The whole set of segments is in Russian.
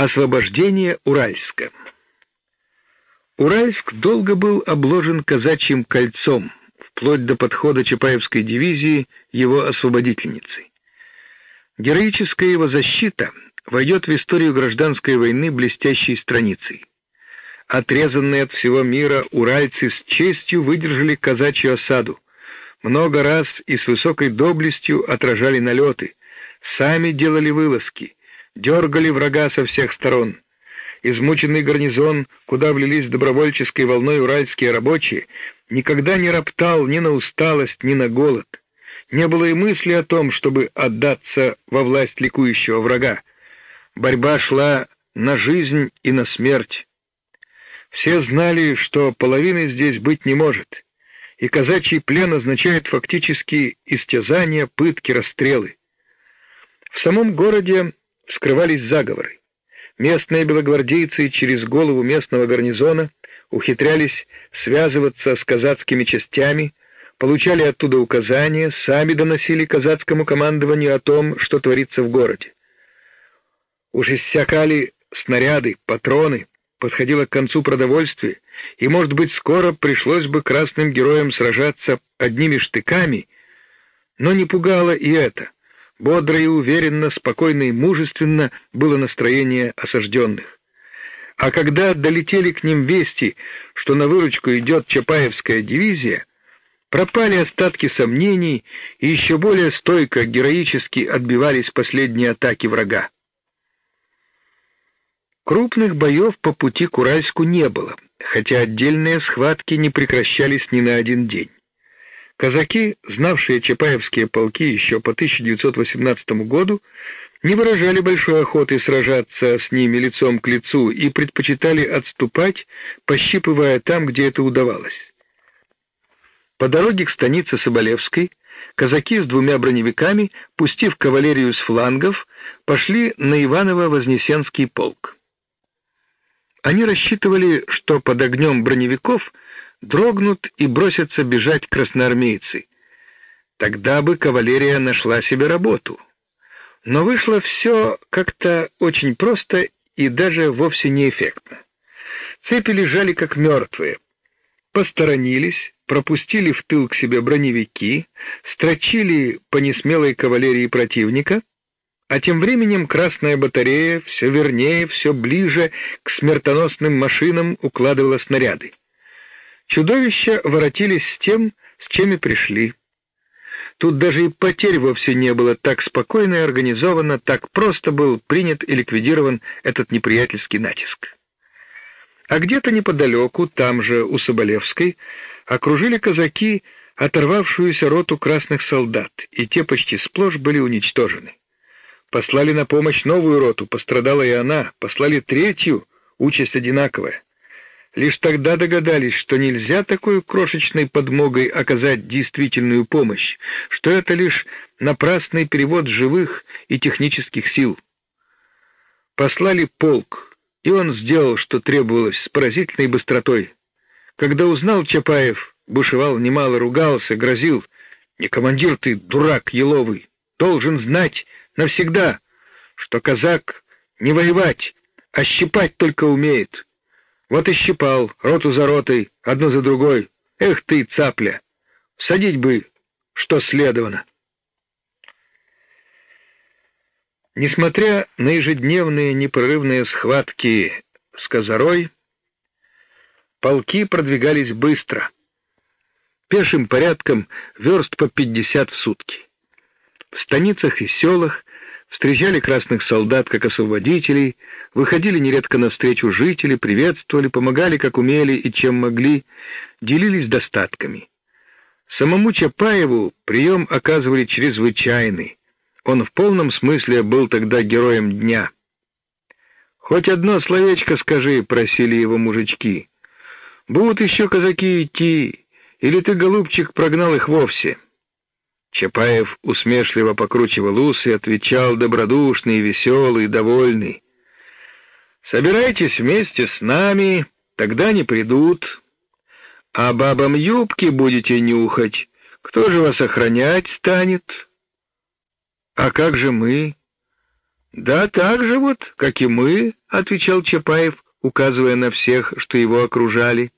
Освобождение Уральска. Уральск долго был обложен казачьим кольцом, вплоть до подхода Чапаевской дивизии его освободительницей. Героическая его защита войдет в историю гражданской войны блестящей страницей. Отрезанные от всего мира уральцы с честью выдержали казачью осаду, много раз и с высокой доблестью отражали налеты, сами делали вылазки, дергали врага со всех сторон. Измученный гарнизон, куда влились добровольческой волной уральские рабочие, никогда не роптал ни на усталость, ни на голод. Не было и мысли о том, чтобы отдаться во власть ликующего врага. Борьба шла на жизнь и на смерть. Все знали, что половины здесь быть не может, и казачий плен означает фактически истязания, пытки, расстрелы. В самом городе скрывались заговоры. Местные белогвардейцы через голову местного гарнизона ухитрялись связываться с казацкими частями, получали оттуда указания, сами доносили казацкому командованию о том, что творится в городе. Уж иссякали снаряды, патроны, подходило к концу продовольствие, и, может быть, скоро пришлось бы красным героям сражаться одними штыками, но не пугало и это — Бодро и уверенно, спокойно и мужественно было настроение осажденных. А когда долетели к ним вести, что на выручку идет Чапаевская дивизия, пропали остатки сомнений и еще более стойко, героически отбивались последние атаки врага. Крупных боев по пути к Уральску не было, хотя отдельные схватки не прекращались ни на один день. Казаки, знавшие чапаевские полки еще по 1918 году, не выражали большой охоты сражаться с ними лицом к лицу и предпочитали отступать, пощипывая там, где это удавалось. По дороге к станице Соболевской казаки с двумя броневиками, пустив кавалерию с флангов, пошли на Иваново-Вознесенский полк. Они рассчитывали, что под огнем броневиков дрогнут и бросятся бежать красноармейцы. Тогда бы кавалерия нашла себе работу. Но вышло все как-то очень просто и даже вовсе неэффектно. Цепи лежали как мертвые. Посторонились, пропустили в тыл к себе броневики, строчили по несмелой кавалерии противника, а тем временем Красная батарея все вернее, все ближе к смертоносным машинам укладывала снаряды. Чудовища воротились с тем, с чем и пришли. Тут даже и потерь вовсе не было, так спокойно и организованно, так просто был принят и ликвидирован этот неприятельский натиск. А где-то неподалеку, там же, у Соболевской, окружили казаки оторвавшуюся роту красных солдат, и те почти сплошь были уничтожены. Послали на помощь новую роту, пострадала и она, послали третью, участь одинаковая. Лишь тогда догадались, что нельзя такой крошечной подмогой оказать действительную помощь, что это лишь напрасный перевод живых и технических сил. Послали полк, и он сделал, что требовалось, с поразительной быстротой. Когда узнал Чапаев, бушевал немало, ругался, грозил. «Не командир ты, дурак еловый, должен знать навсегда, что казак не воевать, а щипать только умеет». Вот и щипал, роту за ротой, одну за другой. Эх ты, цапля! Садить бы, что следовано. Несмотря на ежедневные непрерывные схватки с Козарой, полки продвигались быстро. Пешим порядком верст по пятьдесят в сутки. В станицах и селах встречали красных солдат как освободителей, выходили нередко навстречу жители, приветствовали, помогали как умели и чем могли, делились достатками. Самому Чапаеву прием оказывали чрезвычайный. Он в полном смысле был тогда героем дня. «Хоть одно словечко скажи», — просили его мужички. «Будут еще казаки идти, или ты, голубчик, прогнал их вовсе?» Чапаев усмешливо покручивал ус и отвечал добродушный, веселый, довольный. «Собирайтесь вместе с нами, тогда не придут. А бабам юбки будете нюхать, кто же вас охранять станет? А как же мы? Да так же вот, как и мы, отвечал Чапаев, указывая на всех, что его окружали.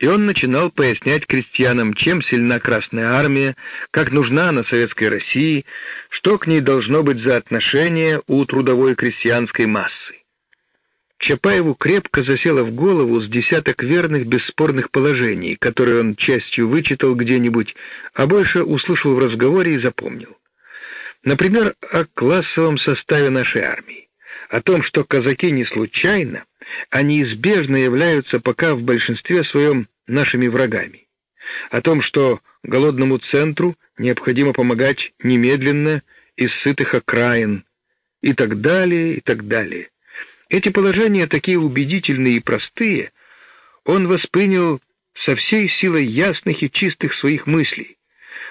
И он начинал пояснять крестьянам, чем сильна Красная Армия, как нужна она Советской России, что к ней должно быть за отношение у трудовой крестьянской массы. Чапаеву крепко засело в голову с десяток верных бесспорных положений, которые он частью вычитал где-нибудь, а больше услышал в разговоре и запомнил. Например, о классовом составе нашей армии, о том, что казаки не случайно, а неизбежно являются пока в большинстве своем нашими врагами, о том, что голодному центру необходимо помогать немедленно из сытых окраин, и так далее, и так далее. Эти положения такие убедительные и простые, он воспринял со всей силой ясных и чистых своих мыслей,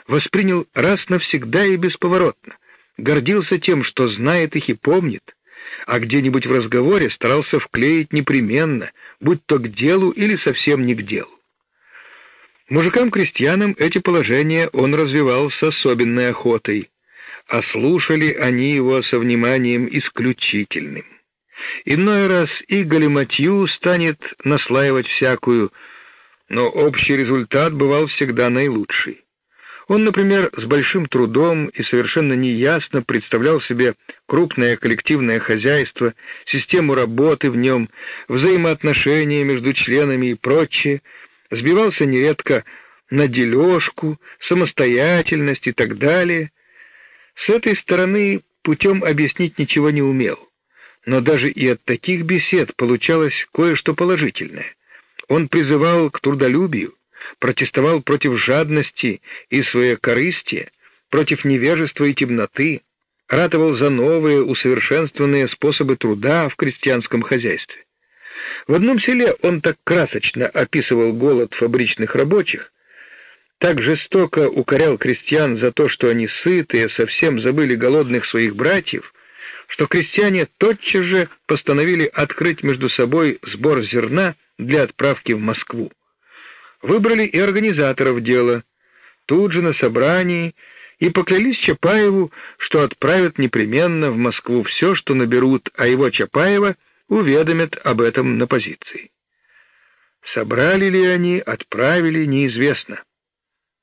воспринял раз навсегда и бесповоротно, гордился тем, что знает их и помнит, а где-нибудь в разговоре старался вклеить непременно, будь то к делу или совсем не к делу. Мужикам-крестьянам эти положения он развивал с особенной охотой, а слушали они его со вниманием исключительным. Иной раз и галиматью станет наслаивать всякую, но общий результат бывал всегда наилучший. Он, например, с большим трудом и совершенно неясно представлял себе крупное коллективное хозяйство, систему работы в нем, взаимоотношения между членами и прочее, сбивался нередко на дележку, самостоятельность и так далее. С этой стороны путем объяснить ничего не умел но даже и от таких бесед получалось кое-что положительное. Он призывал к трудолюбию, протестовал против жадности и своекорыстия, против невежества и темноты, ратовал за новые усовершенствованные способы труда в крестьянском хозяйстве. В одном селе он так красочно описывал голод фабричных рабочих, так жестоко укорял крестьян за то, что они сытые, совсем забыли голодных своих братьев, что крестьяне тотчас же постановили открыть между собой сбор зерна для отправки в Москву. Выбрали и организаторов дела, тут же на собрании, и поклялись Чапаеву, что отправят непременно в Москву все, что наберут, а его Чапаева уведомят об этом на позиции. Собрали ли они, отправили, неизвестно.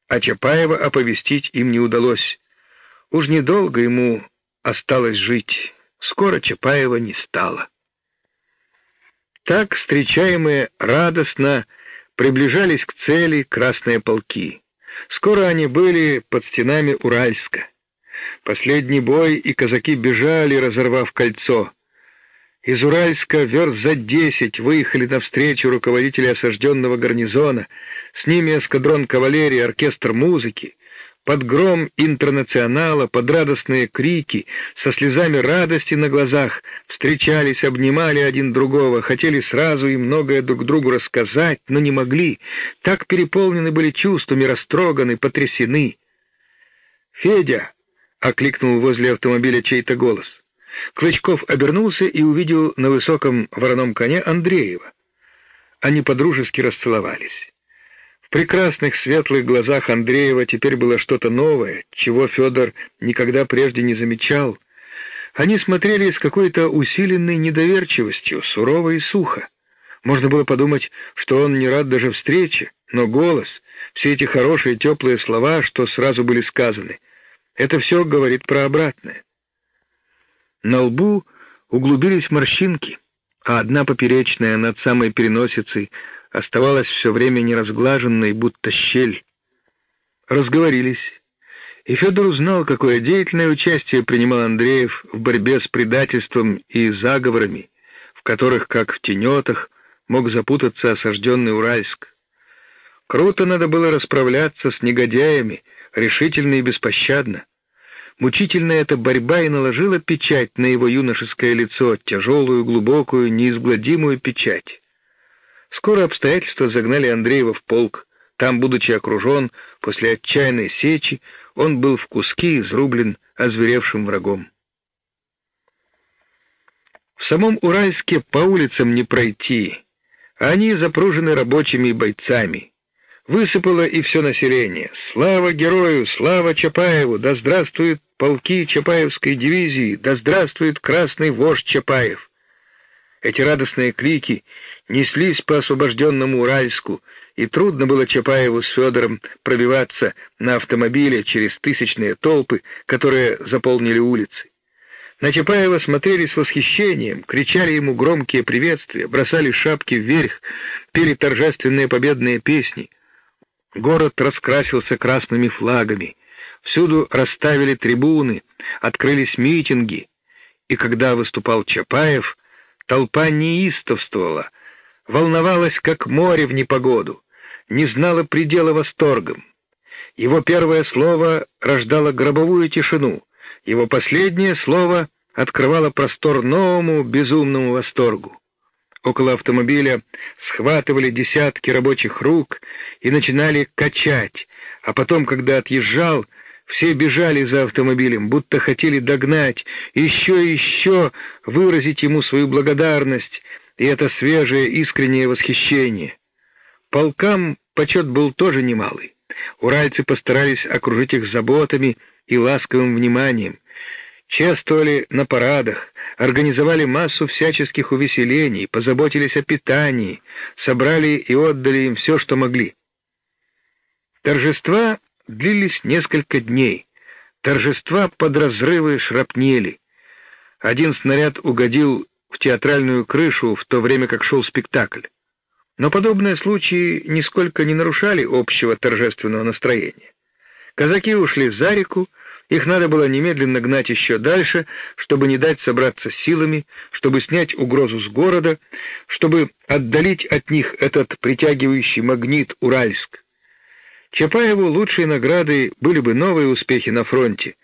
А Чапаева оповестить им не удалось. Уж недолго ему осталось жить. Скоро Чапаева не стало. Так встречаемые радостно приближались к цели красные полки. Скоро они были под стенами Уральска. Последний бой, и казаки бежали, разорвав кольцо. Из Уральска верст за десять выехали навстречу руководители осажденного гарнизона, с ними эскадрон кавалерии, оркестр музыки, под гром интернационала, под радостные крики, со слезами радости на глазах, встречались, обнимали один другого, хотели сразу и многое друг другу рассказать, но не могли, так переполнены были чувствами, растроганы, потрясены. «Федя!» — окликнул возле автомобиля чей-то голос. Клычков обернулся и увидел на высоком вороном коне Андреева. Они подружески расцеловались. В прекрасных светлых глазах Андреева теперь было что-то новое, чего Федор никогда прежде не замечал. Они смотрели с какой-то усиленной недоверчивостью, сурово и сухо. Можно было подумать, что он не рад даже встрече, но голос, все эти хорошие теплые слова, что сразу были сказаны, это все говорит про обратное. На лбу углубились морщинки, а одна поперечная над самой переносицей оставалась все время неразглаженной, будто щель. Разговорились, и Федор узнал, какое деятельное участие принимал Андреев в борьбе с предательством и заговорами, в которых, как в тенетах, мог запутаться осажденный Уральск. Круто надо было расправляться с негодяями, решительно и беспощадно. Мучительная эта борьба и наложила печать на его юношеское лицо, тяжелую, глубокую, неизгладимую печать. Скоро обстоятельства загнали Андреева в полк. Там, будучи окружен, после отчаянной сечи, он был в куски изрублен озверевшим врагом. В самом Уральске по улицам не пройти. Они запружены рабочими и бойцами. Высыпало и все население. Слава герою, слава Чапаеву, да здравствует полки Чапаевской дивизии! Да здравствует красный вождь Чапаев!» Эти радостные клики неслись по освобожденному Уральску, и трудно было Чапаеву с Федором пробиваться на автомобиле через тысячные толпы, которые заполнили улицы. На Чапаева смотрели с восхищением, кричали ему громкие приветствия, бросали шапки вверх, пели торжественные победные песни. Город раскрасился красными флагами, всюду расставили трибуны, открылись митинги, и когда выступал Чапаев, толпа неистовствовала, волновалась, как море в непогоду, не знала предела восторгом. Его первое слово рождало гробовую тишину, его последнее слово открывало простор новому безумному восторгу. Около автомобиля схватывали десятки рабочих рук и начинали качать, а потом, когда отъезжал, все бежали за автомобилем, будто хотели догнать, еще и еще выразить ему свою благодарность и это свежее искреннее восхищение. Полкам почет был тоже немалый. Уральцы постарались окружить их заботами и ласковым вниманием, чествовали на парадах, организовали массу всяческих увеселений, позаботились о питании, собрали и отдали им все, что могли. Торжества длились несколько дней. Торжества под разрывы шрапнели. Один снаряд угодил в театральную крышу в то время, как шел спектакль. Но подобные случаи нисколько не нарушали общего торжественного настроения. Казаки ушли за реку, их надо было немедленно гнать еще дальше, чтобы не дать собраться силами, чтобы снять угрозу с города, чтобы отдалить от них этот притягивающий магнит Уральск. Чапаеву лучшие награды были бы новые успехи на фронте,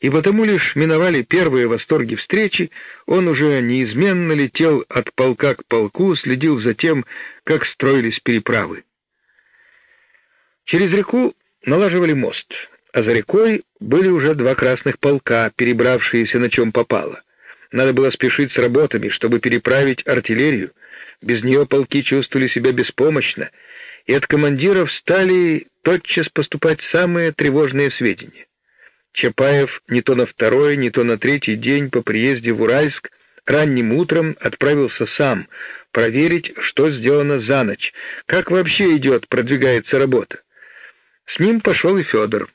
и потому лишь миновали первые восторги встречи, он уже неизменно летел от полка к полку, следил за тем, как строились переправы. Через реку налаживали мост а за рекой были уже два красных полка, перебравшиеся на чем попало. Надо было спешить с работами, чтобы переправить артиллерию. Без нее полки чувствовали себя беспомощно, и от командиров стали тотчас поступать самые тревожные сведения. Чапаев не то на второй, не то на третий день по приезде в Уральск ранним утром отправился сам проверить, что сделано за ночь, как вообще идет, продвигается работа. С ним пошел и Федор.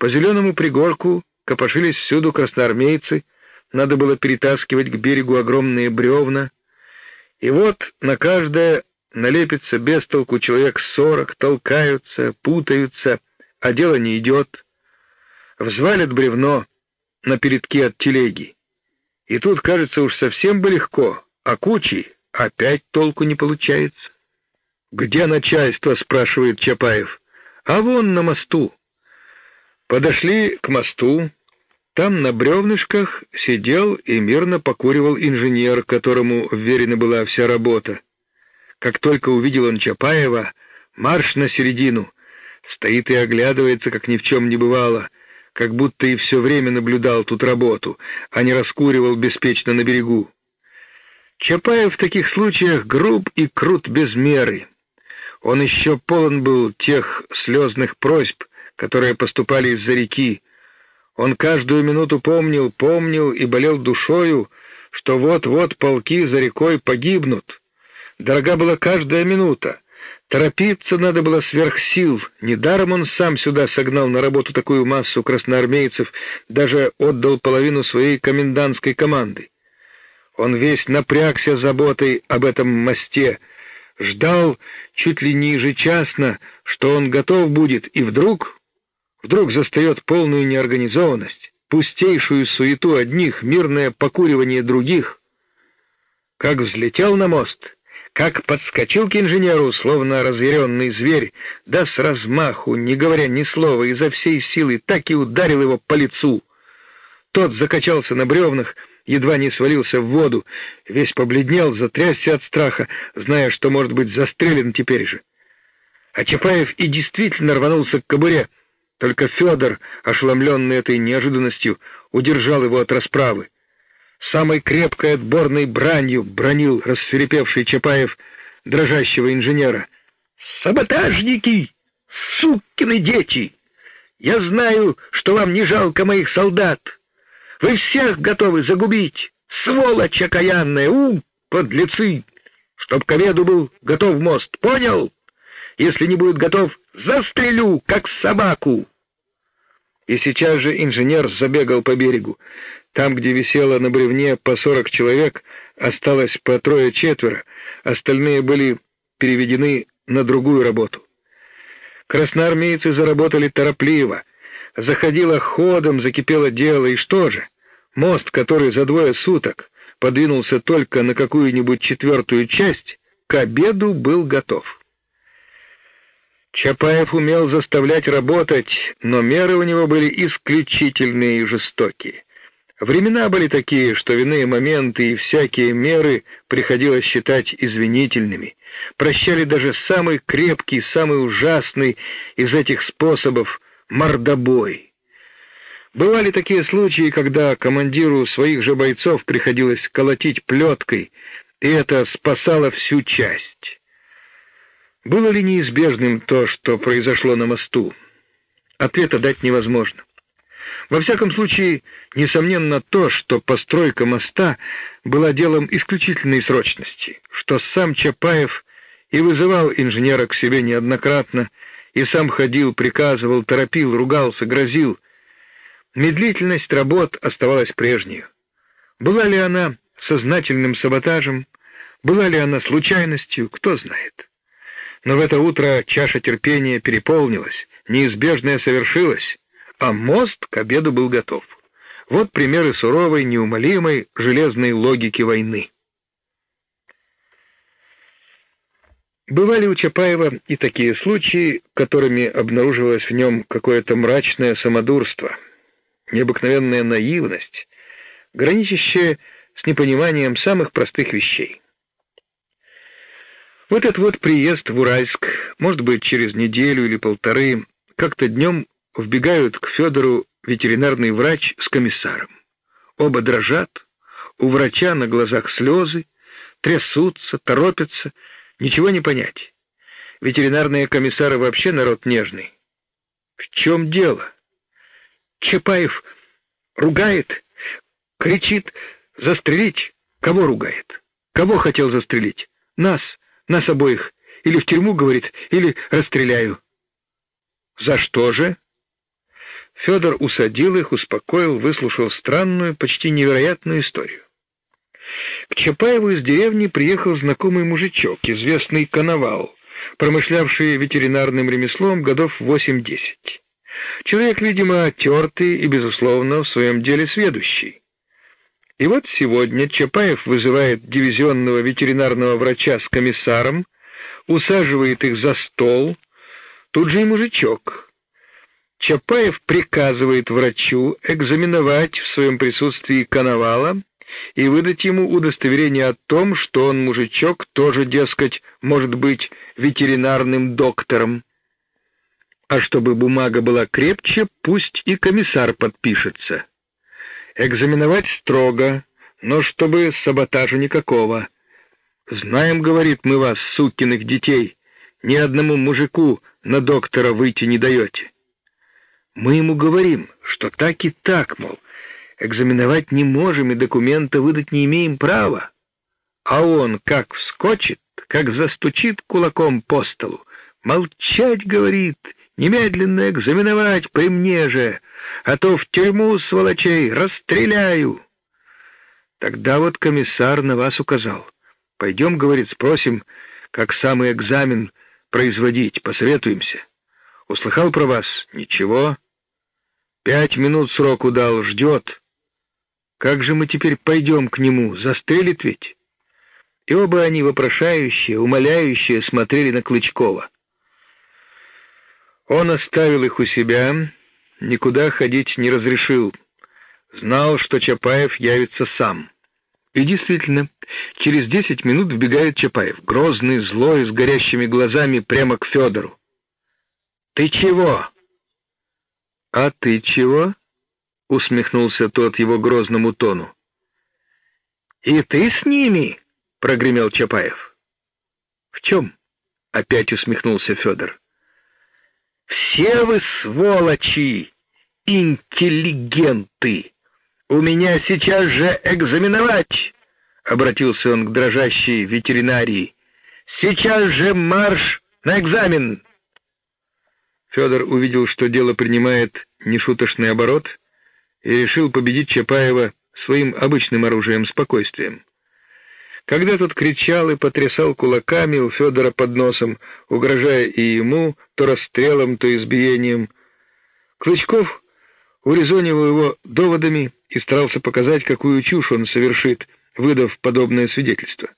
По зеленому пригорку копошились всюду красноармейцы, надо было перетаскивать к берегу огромные бревна. И вот на каждое налепится без толку человек сорок, толкаются, путаются, а дело не идет. Взвалят бревно на передки от телеги. И тут, кажется, уж совсем бы легко, а кучи опять толку не получается. «Где начальство?» — спрашивает Чапаев. «А вон на мосту». Подошли к мосту. Там на бревнышках сидел и мирно покуривал инженер, которому вверена была вся работа. Как только увидел он Чапаева, марш на середину. Стоит и оглядывается, как ни в чем не бывало, как будто и все время наблюдал тут работу, а не раскуривал беспечно на берегу. Чапаев в таких случаях груб и крут без меры. Он еще полон был тех слезных просьб, которые поступали из-за реки. Он каждую минуту помнил, помнил и болел душою, что вот-вот полки за рекой погибнут. Дорога была каждая минута. Торопиться надо было сверх сил. Недаром он сам сюда согнал на работу такую массу красноармейцев, даже отдал половину своей комендантской команды. Он весь напрягся заботой об этом мосте, ждал чуть ли не ежечасно, что он готов будет, и вдруг вдруг застает полную неорганизованность, пустейшую суету одних, мирное покуривание других. Как взлетел на мост, как подскочил к инженеру, словно разъяренный зверь, да с размаху, не говоря ни слова, изо всей силы так и ударил его по лицу. Тот закачался на бревнах, едва не свалился в воду, весь побледнел, затрясся от страха, зная, что может быть застрелен теперь же. А Чапаев и действительно рванулся к кобуре, только Федор, ошеломленный этой неожиданностью, удержал его от расправы. Самой крепкой отборной бранью бронил рассверепевший Чапаев дрожащего инженера. «Саботажники! Сукины дети! Я знаю, что вам не жалко моих солдат. Вы всех готовы загубить. Сволочь окаянная, ум, подлецы! Чтоб к обеду был готов мост, понял? Если не будет готов, застрелю, как собаку!» И сейчас же инженер забегал по берегу. Там, где висело на бревне по сорок человек, осталось по трое-четверо, остальные были переведены на другую работу. Красноармейцы заработали торопливо. Заходило ходом, закипело дело, и что же? Мост, который за двое суток подвинулся только на какую-нибудь четвертую часть, к обеду был готов. Чапаев умел заставлять работать, но меры у него были исключительные и жестокие. Времена были такие, что винные моменты и всякие меры приходилось считать извинительными. Прощали даже самый крепкий, самый ужасный из этих способов — мордобой. Бывали такие случаи, когда командиру своих же бойцов приходилось колотить плеткой, и это спасало всю часть. Было ли неизбежным то, что произошло на мосту? Ответа дать невозможно. Во всяком случае, несомненно то, что постройка моста была делом исключительной срочности, что сам Чапаев и вызывал инженера к себе неоднократно, и сам ходил, приказывал, торопил, ругался, грозил. Медлительность работ оставалась прежней. Была ли она сознательным саботажем, была ли она случайностью, кто знает. Но в это утро чаша терпения переполнилась, неизбежное совершилось, а мост к обеду был готов. Вот примеры суровой, неумолимой, железной логики войны. Бывали у Чапаева и такие случаи, которыми обнаруживалось в нем какое-то мрачное самодурство, необыкновенная наивность, граничащая с непониманием самых простых вещей. В этот вот приезд в Уральск, может быть, через неделю или полторы, как-то днем вбегают к Федору ветеринарный врач с комиссаром. Оба дрожат, у врача на глазах слезы, трясутся, торопятся, ничего не понять. Ветеринарные комиссары вообще народ нежный. В чем дело? Чапаев ругает, кричит «застрелить». Кого ругает? Кого хотел застрелить? Нас, нас обоих. Или в тюрьму, говорит, или расстреляю. За что же? Федор усадил их, успокоил, выслушал странную, почти невероятную историю. К Чапаеву из деревни приехал знакомый мужичок, известный Коновал, промышлявший ветеринарным ремеслом годов 8-10. Человек, видимо, тертый и, безусловно, в своем деле сведущий. И вот сегодня Чапаев вызывает дивизионного ветеринарного врача с комиссаром, усаживает их за стол, тут же и мужичок. Чапаев приказывает врачу экзаменовать в своем присутствии Коновала и выдать ему удостоверение о том, что он, мужичок, тоже, дескать, может быть ветеринарным доктором. А чтобы бумага была крепче, пусть и комиссар подпишется. Экзаменовать строго, но чтобы саботажа никакого. Знаем, говорит, мы вас, сукиных детей, ни одному мужику на доктора выйти не даете. Мы ему говорим, что так и так, мол, экзаменовать не можем и документа выдать не имеем права. А он как вскочит, как застучит кулаком по столу. Молчать, говорит, немедленно экзаменовать при мне же, а то в тюрьму сволочей расстреляю. Тогда вот комиссар на вас указал. Пойдем, говорит, спросим, как самый экзамен производить, посоветуемся. Услыхал про вас? Ничего. Пять минут сроку дал, ждет. Как же мы теперь пойдем к нему? Застрелит ведь? И оба они вопрошающие, умоляющие смотрели на Клычкова. Он оставил их у себя, никуда ходить не разрешил. Знал, что Чапаев явится сам. И действительно, через десять минут вбегает Чапаев, грозный, злой, с горящими глазами прямо к Федору. «Ты чего?» «А ты чего?» — усмехнулся тот его грозному тону. «И ты с ними?» — прогремел Чапаев. «В чем?» — опять усмехнулся Федор. Все вы сволочи, интеллигенты! У меня сейчас же экзаменовать!» — обратился он к дрожащей ветеринарии. «Сейчас же марш на экзамен!» Федор увидел, что дело принимает нешуточный оборот, и решил победить Чапаева своим обычным оружием спокойствием. Когда тот кричал и потрясал кулаками у Федора под носом, угрожая и ему то расстрелом, то избиением, Клычков урезонивал его доводами и старался показать, какую чушь он совершит, выдав подобное свидетельство.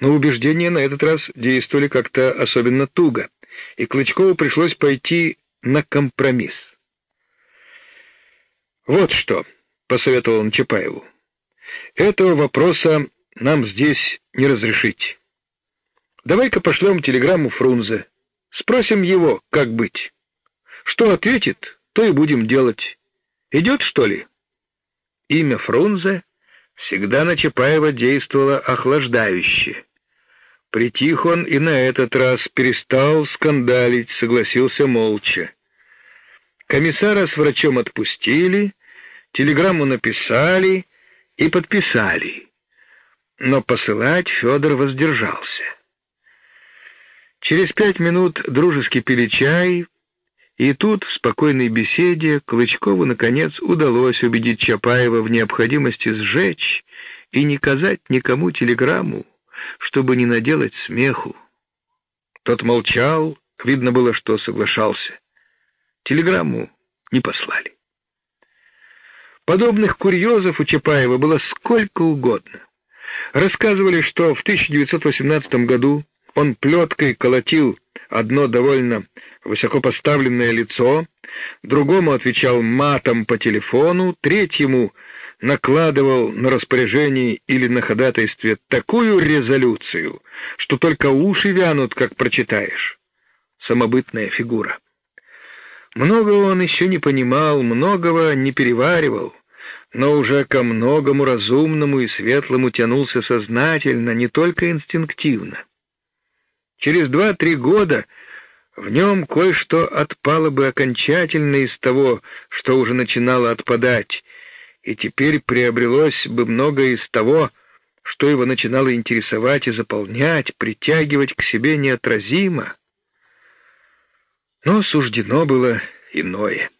Но убеждения на этот раз действовали как-то особенно туго, и Клычкову пришлось пойти на компромисс. «Вот что», — посоветовал он Чапаеву, — «этого вопроса нам здесь не разрешить. Давай-ка пошлем телеграмму Фрунзе, спросим его, как быть. Что ответит, то и будем делать. Идет, что ли?» Имя Фрунзе всегда на Чапаева действовало охлаждающе. Притих он и на этот раз перестал скандалить, согласился молча. Комиссара с врачом отпустили, телеграмму написали и подписали. Но посылать Федор воздержался. Через пять минут дружески пили чай, и тут, в спокойной беседе, Клычкову, наконец, удалось убедить Чапаева в необходимости сжечь и не казать никому телеграмму, чтобы не наделать смеху. Тот молчал, видно было, что соглашался. Телеграмму не послали. Подобных курьезов у Чапаева было сколько угодно. Рассказывали, что в 1918 году он плеткой колотил одно довольно высокопоставленное лицо, другому отвечал матом по телефону, третьему накладывал на распоряжение или на ходатайстве такую резолюцию, что только уши вянут, как прочитаешь. Самобытная фигура. Многого он еще не понимал, многого не переваривал, но уже ко многому разумному и светлому тянулся сознательно, не только инстинктивно. Через два-три года в нем кое-что отпало бы окончательно из того, что уже начинало отпадать, и теперь приобрелось бы многое из того, что его начинало интересовать и заполнять, притягивать к себе неотразимо. Но суждено было иное.